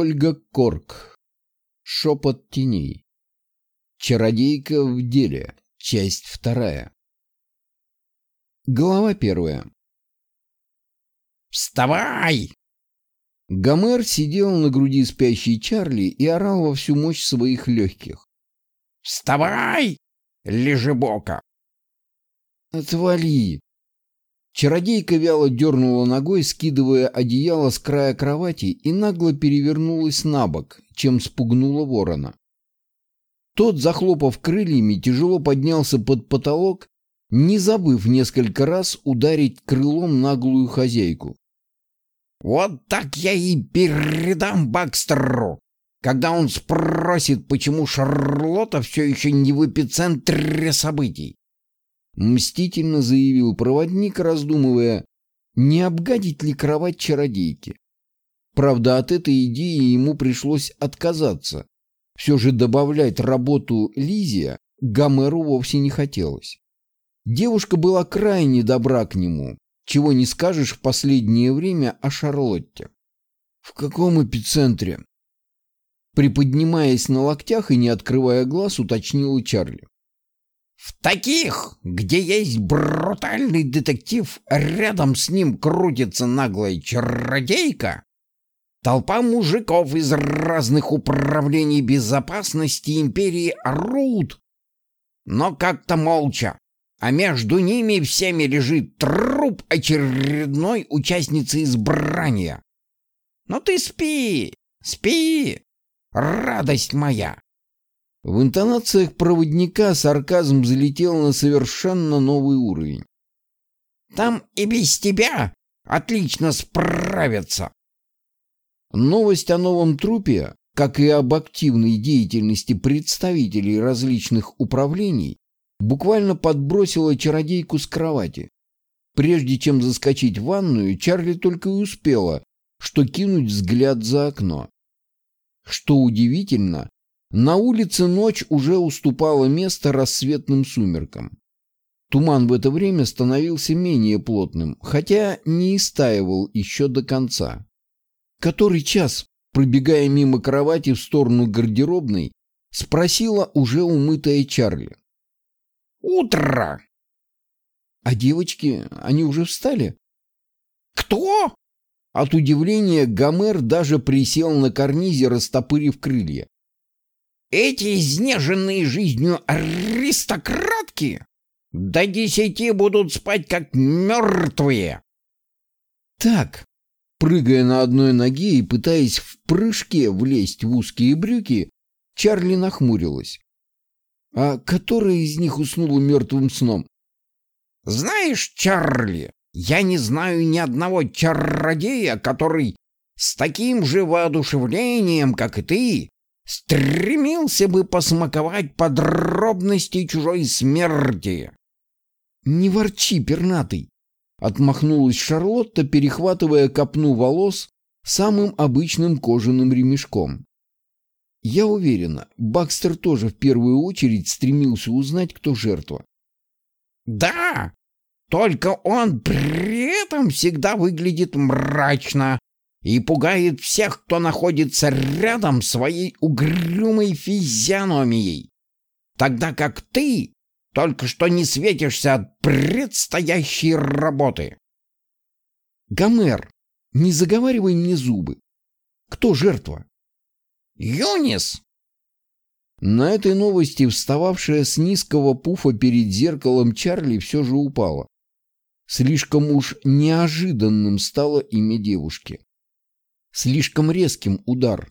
Ольга Корк. Шепот теней. Чародейка в деле. Часть вторая. Глава первая. «Вставай!» Гомер сидел на груди спящей Чарли и орал во всю мощь своих легких. «Вставай, лежебока!» «Отвали!» Чародейка вяло дернула ногой, скидывая одеяло с края кровати и нагло перевернулась на бок, чем спугнула ворона. Тот, захлопав крыльями, тяжело поднялся под потолок, не забыв несколько раз ударить крылом наглую хозяйку. «Вот так я и передам Бакстеру, когда он спросит, почему Шарлотта все еще не в эпицентре событий. Мстительно заявил проводник, раздумывая, не обгадить ли кровать чародейки. Правда, от этой идеи ему пришлось отказаться. Все же добавлять работу Лизия Гомеру вовсе не хотелось. Девушка была крайне добра к нему, чего не скажешь в последнее время о Шарлотте. В каком эпицентре? Приподнимаясь на локтях и не открывая глаз, уточнила Чарли. В таких, где есть брутальный детектив, рядом с ним крутится наглая чародейка, толпа мужиков из разных управлений безопасности империи орут, но как-то молча, а между ними всеми лежит труп очередной участницы избрания. Ну ты спи, спи, радость моя. В интонациях проводника сарказм залетел на совершенно новый уровень. «Там и без тебя отлично справятся!» Новость о новом трупе, как и об активной деятельности представителей различных управлений, буквально подбросила чародейку с кровати. Прежде чем заскочить в ванную, Чарли только и успела, что кинуть взгляд за окно. Что удивительно, на улице ночь уже уступала место рассветным сумеркам. Туман в это время становился менее плотным, хотя не истаивал еще до конца. Который час, пробегая мимо кровати в сторону гардеробной, спросила уже умытая Чарли. «Утро!» «А девочки, они уже встали?» «Кто?» От удивления Гомер даже присел на карнизе, растопырив крылья. Эти изнеженные жизнью аристократки до десяти будут спать как мертвые. Так, прыгая на одной ноге и пытаясь в прыжке влезть в узкие брюки, Чарли нахмурилась. А которая из них уснула мертвым сном? Знаешь, Чарли, я не знаю ни одного чародея, который с таким же воодушевлением, как и ты, стремился бы посмаковать подробности чужой смерти. «Не ворчи, пернатый!» — отмахнулась Шарлотта, перехватывая копну волос самым обычным кожаным ремешком. Я уверена, Бакстер тоже в первую очередь стремился узнать, кто жертва. «Да, только он при этом всегда выглядит мрачно, и пугает всех, кто находится рядом своей угрюмой физиономией, тогда как ты только что не светишься от предстоящей работы. Гомер, не заговаривай мне зубы. Кто жертва? Юнис. На этой новости встававшая с низкого пуфа перед зеркалом Чарли все же упала. Слишком уж неожиданным стало имя девушки. Слишком резким удар.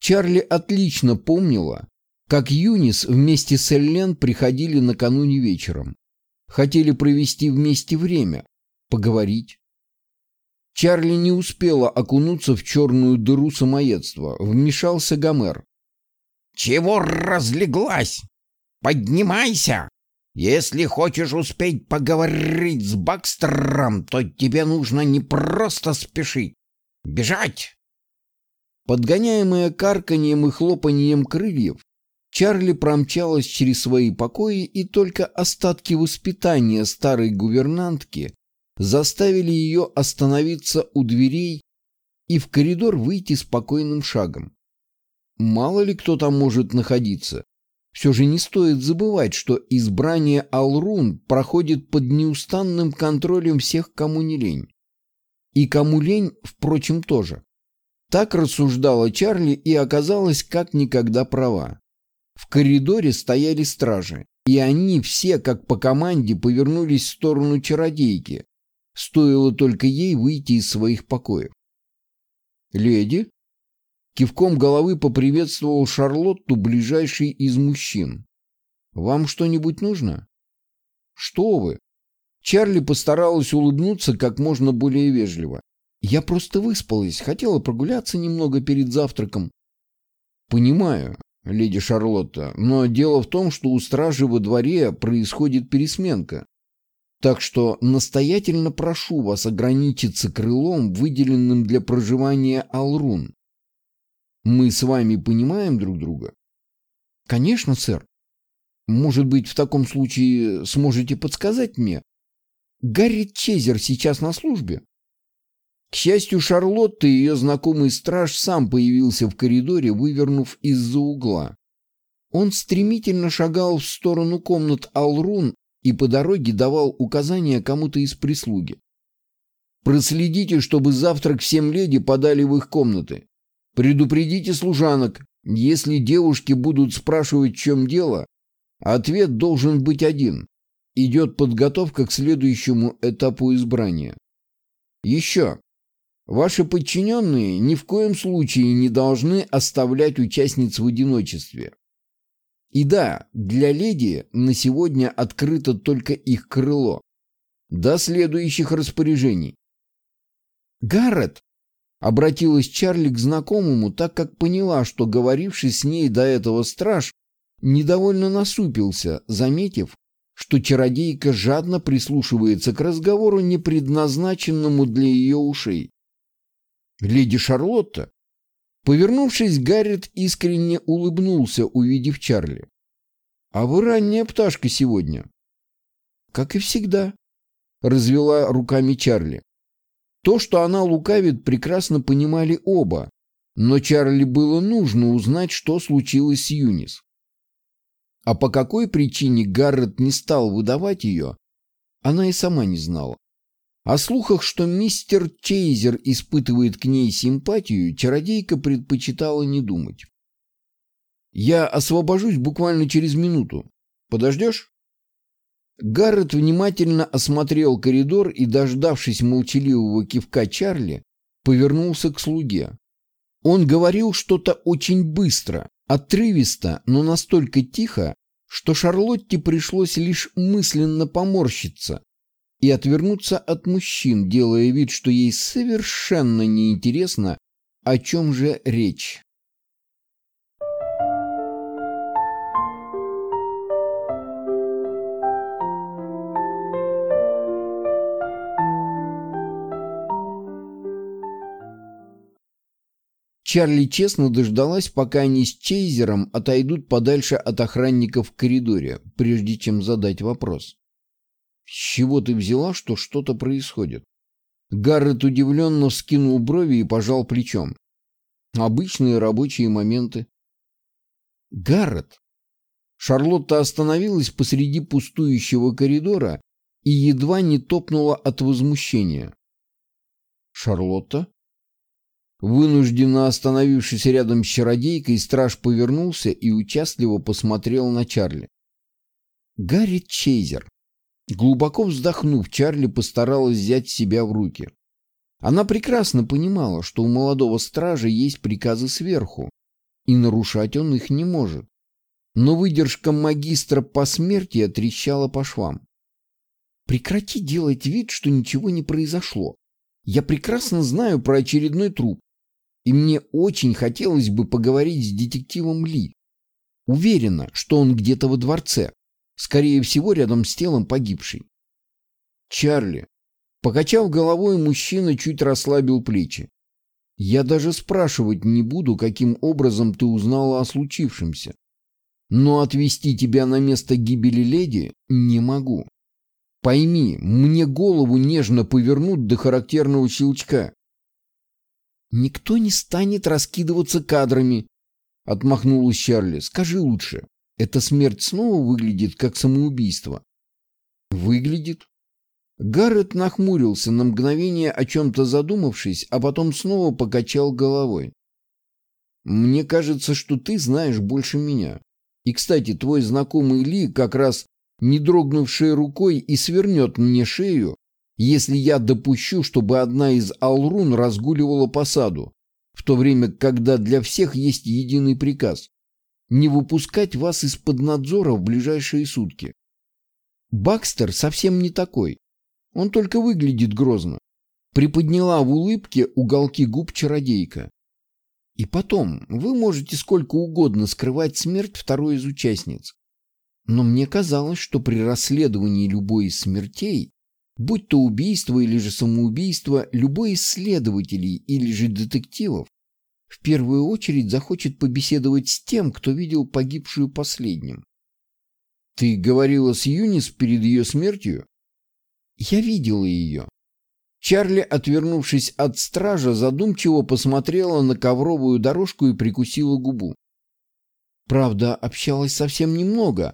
Чарли отлично помнила, как Юнис вместе с Эллен приходили накануне вечером. Хотели провести вместе время, поговорить. Чарли не успела окунуться в черную дыру самоедства. Вмешался Гомер. «Чего разлеглась? Поднимайся! Если хочешь успеть поговорить с Бакстером, то тебе нужно не просто спешить, Бежать!» Подгоняемая карканьем и хлопаньем крыльев, Чарли промчалась через свои покои, и только остатки воспитания старой гувернантки заставили ее остановиться у дверей и в коридор выйти спокойным шагом. Мало ли кто там может находиться. Все же не стоит забывать, что избрание Алрун проходит под неустанным контролем всех, кому не лень. И кому лень, впрочем, тоже. Так рассуждала Чарли и оказалась как никогда права. В коридоре стояли стражи, и они все, как по команде, повернулись в сторону чародейки. Стоило только ей выйти из своих покоев. «Леди?» Кивком головы поприветствовал Шарлотту ближайший из мужчин. «Вам что-нибудь нужно?» «Что вы?» Чарли постаралась улыбнуться как можно более вежливо. «Я просто выспалась, хотела прогуляться немного перед завтраком». «Понимаю, леди Шарлотта, но дело в том, что у стражи во дворе происходит пересменка. Так что настоятельно прошу вас ограничиться крылом, выделенным для проживания Алрун. Мы с вами понимаем друг друга? Конечно, сэр. Может быть, в таком случае сможете подсказать мне? Гарри Чезер сейчас на службе? К счастью, Шарлотта и ее знакомый страж сам появился в коридоре, вывернув из-за угла. Он стремительно шагал в сторону комнат Алрун и по дороге давал указания кому-то из прислуги. «Проследите, чтобы завтрак всем леди подали в их комнаты. Предупредите служанок, если девушки будут спрашивать, в чем дело, ответ должен быть один. Идет подготовка к следующему этапу избрания. Еще. Ваши подчиненные ни в коем случае не должны оставлять участниц в одиночестве. И да, для леди на сегодня открыто только их крыло. До следующих распоряжений. Гаррет Обратилась Чарли к знакомому, так как поняла, что говоривший с ней до этого страж недовольно насупился, заметив, что чародейка жадно прислушивается к разговору, не предназначенному для ее ушей. Леди Шарлотта, повернувшись, Гаррет искренне улыбнулся, увидев Чарли. «А вы ранняя пташка сегодня». «Как и всегда», — развела руками Чарли. То, что она лукавит, прекрасно понимали оба, но Чарли было нужно узнать, что случилось с Юнис. А по какой причине Гаррет не стал выдавать ее, она и сама не знала. О слухах, что мистер Чейзер испытывает к ней симпатию, чародейка предпочитала не думать. «Я освобожусь буквально через минуту. Подождешь?» Гаррет внимательно осмотрел коридор и, дождавшись молчаливого кивка Чарли, повернулся к слуге. Он говорил что-то очень быстро, отрывисто, но настолько тихо, что Шарлотте пришлось лишь мысленно поморщиться и отвернуться от мужчин, делая вид, что ей совершенно неинтересно, о чем же речь. Чарли честно дождалась, пока они с Чейзером отойдут подальше от охранников в коридоре, прежде чем задать вопрос. «С чего ты взяла, что что-то происходит?» Гаррет удивленно вскинул брови и пожал плечом. «Обычные рабочие моменты». «Гаррет!» Шарлотта остановилась посреди пустующего коридора и едва не топнула от возмущения. «Шарлотта?» Вынужденно остановившись рядом с чародейкой, страж повернулся и участливо посмотрел на Чарли. Гарри Чейзер. Глубоко вздохнув, Чарли постаралась взять себя в руки. Она прекрасно понимала, что у молодого стража есть приказы сверху, и нарушать он их не может. Но выдержка магистра по смерти трещала по швам. «Прекрати делать вид, что ничего не произошло. Я прекрасно знаю про очередной труп, и мне очень хотелось бы поговорить с детективом Ли. Уверена, что он где-то во дворце, скорее всего, рядом с телом погибшей. Чарли. Покачав головой, мужчина чуть расслабил плечи. Я даже спрашивать не буду, каким образом ты узнала о случившемся. Но отвести тебя на место гибели леди не могу. Пойми, мне голову нежно повернут до характерного щелчка, Никто не станет раскидываться кадрами, отмахнулась Чарли. Скажи лучше, эта смерть снова выглядит как самоубийство? Выглядит. Гаррет нахмурился на мгновение, о чем-то задумавшись, а потом снова покачал головой. «Мне кажется, что ты знаешь больше меня. И, кстати, твой знакомый Ли как раз не дрогнувшей рукой и свернет мне шею, если я допущу, чтобы одна из Алрун разгуливала по саду, в то время, когда для всех есть единый приказ – не выпускать вас из-под надзора в ближайшие сутки. Бакстер совсем не такой. Он только выглядит грозно. Приподняла в улыбке уголки губ чародейка. И потом, вы можете сколько угодно скрывать смерть второй из участниц. Но мне казалось, что при расследовании любой из смертей, будь то убийство или же самоубийство, любой из следователей или же детективов в первую очередь захочет побеседовать с тем, кто видел погибшую последним. Ты говорила с Юнис перед ее смертью? Я видела ее. Чарли, отвернувшись от стража, задумчиво посмотрела на ковровую дорожку и прикусила губу. Правда, общалась совсем немного,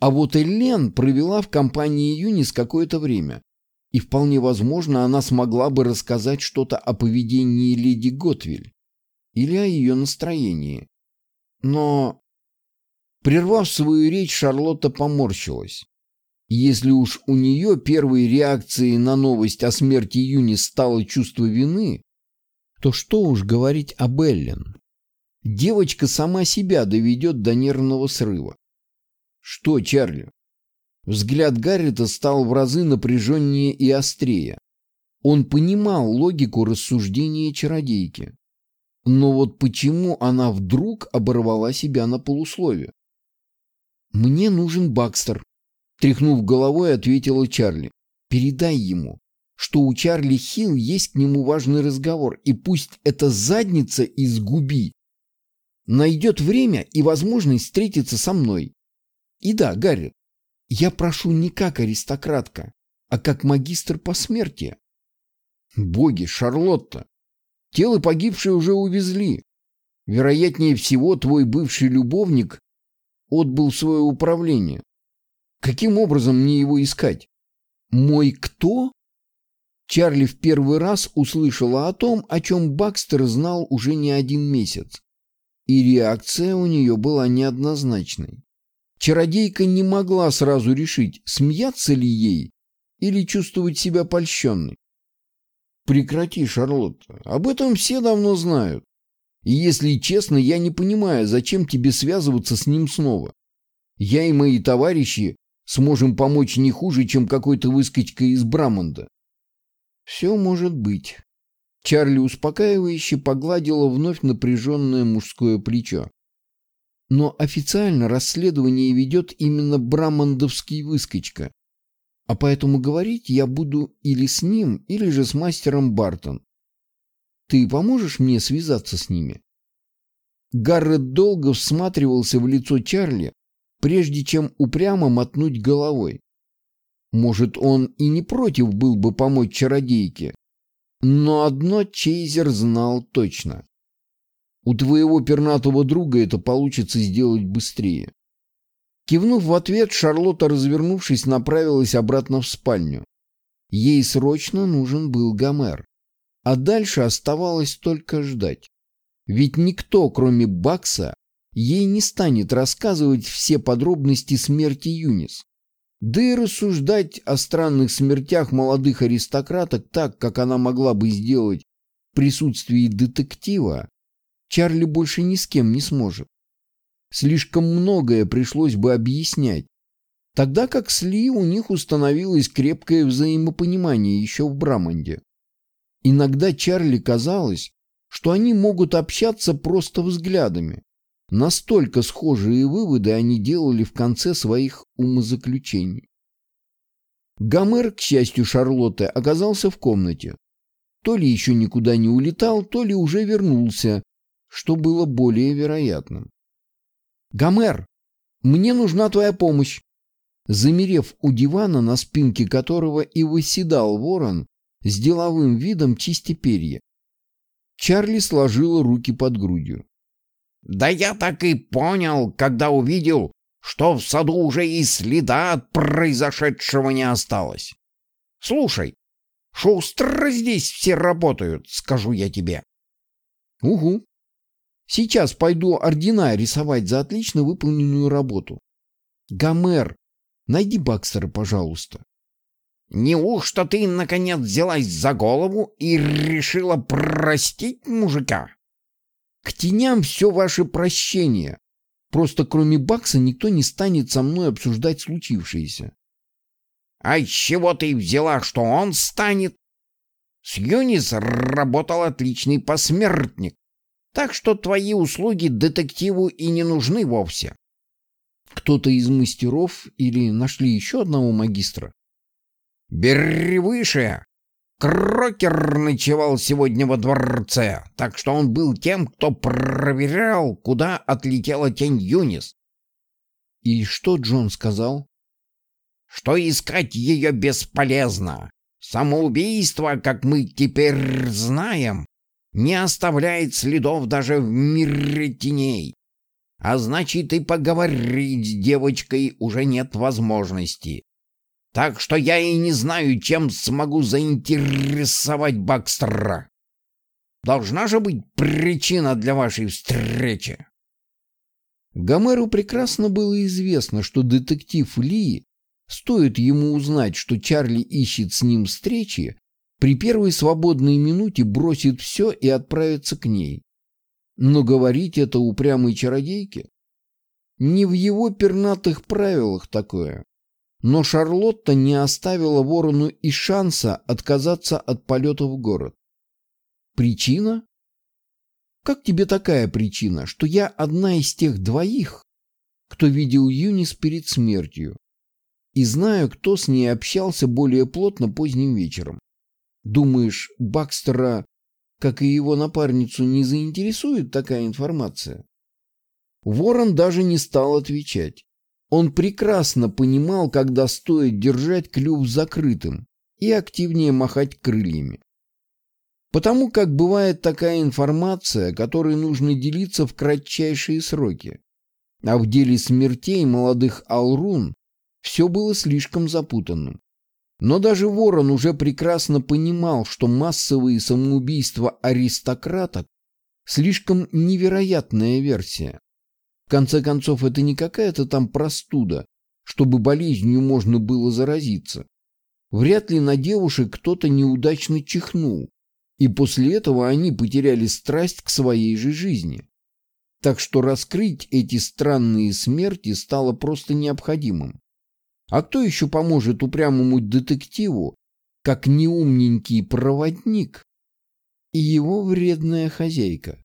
а вот Элен провела в компании Юнис какое-то время, и вполне возможно, она смогла бы рассказать что-то о поведении леди Готвиль или о ее настроении. Но, прервав свою речь, Шарлотта поморщилась. Если уж у нее первой реакцией на новость о смерти Юни стало чувство вины, то что уж говорить об Эллен. Девочка сама себя доведет до нервного срыва. Что, Чарли? Взгляд Гаррита стал в разы напряженнее и острее. Он понимал логику рассуждения чародейки. Но вот почему она вдруг оборвала себя на полуслове? «Мне нужен Бакстер», — тряхнув головой, ответила Чарли. «Передай ему, что у Чарли Хилл есть к нему важный разговор, и пусть эта задница из губи найдет время и возможность встретиться со мной. И да, Гарри, я прошу не как аристократка, а как магистр по смерти. Боги, Шарлотта, тело погибшей уже увезли. Вероятнее всего, твой бывший любовник отбыл свое управление. Каким образом мне его искать? Мой кто? Чарли в первый раз услышала о том, о чем Бакстер знал уже не один месяц. И реакция у нее была неоднозначной. Чародейка не могла сразу решить, смеяться ли ей или чувствовать себя польщенной. Прекрати, Шарлотта, об этом все давно знают. И если честно, я не понимаю, зачем тебе связываться с ним снова. Я и мои товарищи сможем помочь не хуже, чем какой-то выскочка из Брамонда. Все может быть. Чарли успокаивающе погладила вновь напряженное мужское плечо. Но официально расследование ведет именно брамандовский выскочка. А поэтому говорить я буду или с ним, или же с мастером Бартон. Ты поможешь мне связаться с ними? Гаррет долго всматривался в лицо Чарли, прежде чем упрямо мотнуть головой. Может, он и не против был бы помочь чародейке, но одно Чейзер знал точно. У твоего пернатого друга это получится сделать быстрее. Кивнув в ответ, Шарлотта, развернувшись, направилась обратно в спальню. Ей срочно нужен был Гомер. А дальше оставалось только ждать. Ведь никто, кроме Бакса, ей не станет рассказывать все подробности смерти Юнис. Да и рассуждать о странных смертях молодых аристократок так, как она могла бы сделать в присутствии детектива, Чарли больше ни с кем не сможет. Слишком многое пришлось бы объяснять, тогда как с Ли у них установилось крепкое взаимопонимание еще в Браманде. Иногда Чарли казалось, что они могут общаться просто взглядами. Настолько схожие выводы они делали в конце своих умозаключений. Гомер, к счастью Шарлотты, оказался в комнате. То ли еще никуда не улетал, то ли уже вернулся, что было более вероятным. «Гомер, мне нужна твоя помощь!» Замерев у дивана, на спинке которого и выседал ворон, с деловым видом чисти перья. Чарли сложила руки под грудью. Да я так и понял, когда увидел, что в саду уже и следа от произошедшего не осталось. Слушай, шустро здесь все работают, скажу я тебе. Угу. Сейчас пойду ордена рисовать за отлично выполненную работу. Гомер, найди Бакстера, пожалуйста. Неужто ты, наконец, взялась за голову и решила простить мужика? К теням все ваше прощение. Просто кроме Бакса никто не станет со мной обсуждать случившееся. А с чего ты взяла, что он станет? С Юнис работал отличный посмертник, так что твои услуги детективу и не нужны вовсе. Кто-то из мастеров или нашли еще одного магистра? Бери выше. Крокер ночевал сегодня во дворце, так что он был тем, кто проверял, куда отлетела тень Юнис. И что Джон сказал? Что искать ее бесполезно. Самоубийство, как мы теперь знаем, не оставляет следов даже в мире теней. А значит, и поговорить с девочкой уже нет возможности. Так что я и не знаю, чем смогу заинтересовать Бакстера. Должна же быть причина для вашей встречи. Гомеру прекрасно было известно, что детектив Ли, стоит ему узнать, что Чарли ищет с ним встречи, при первой свободной минуте бросит все и отправится к ней. Но говорить это упрямой чародейке? Не в его пернатых правилах такое. Но Шарлотта не оставила ворону и шанса отказаться от полета в город. Причина? Как тебе такая причина, что я одна из тех двоих, кто видел Юнис перед смертью, и знаю, кто с ней общался более плотно поздним вечером? Думаешь, Бакстера, как и его напарницу, не заинтересует такая информация? Ворон даже не стал отвечать. Он прекрасно понимал, когда стоит держать клюв закрытым и активнее махать крыльями. Потому как бывает такая информация, которой нужно делиться в кратчайшие сроки. А в деле смертей молодых Алрун все было слишком запутанным. Но даже Ворон уже прекрасно понимал, что массовые самоубийства аристократок слишком невероятная версия. В конце концов, это не какая-то там простуда, чтобы болезнью можно было заразиться. Вряд ли на девушек кто-то неудачно чихнул, и после этого они потеряли страсть к своей же жизни. Так что раскрыть эти странные смерти стало просто необходимым. А кто еще поможет упрямому детективу, как неумненький проводник и его вредная хозяйка?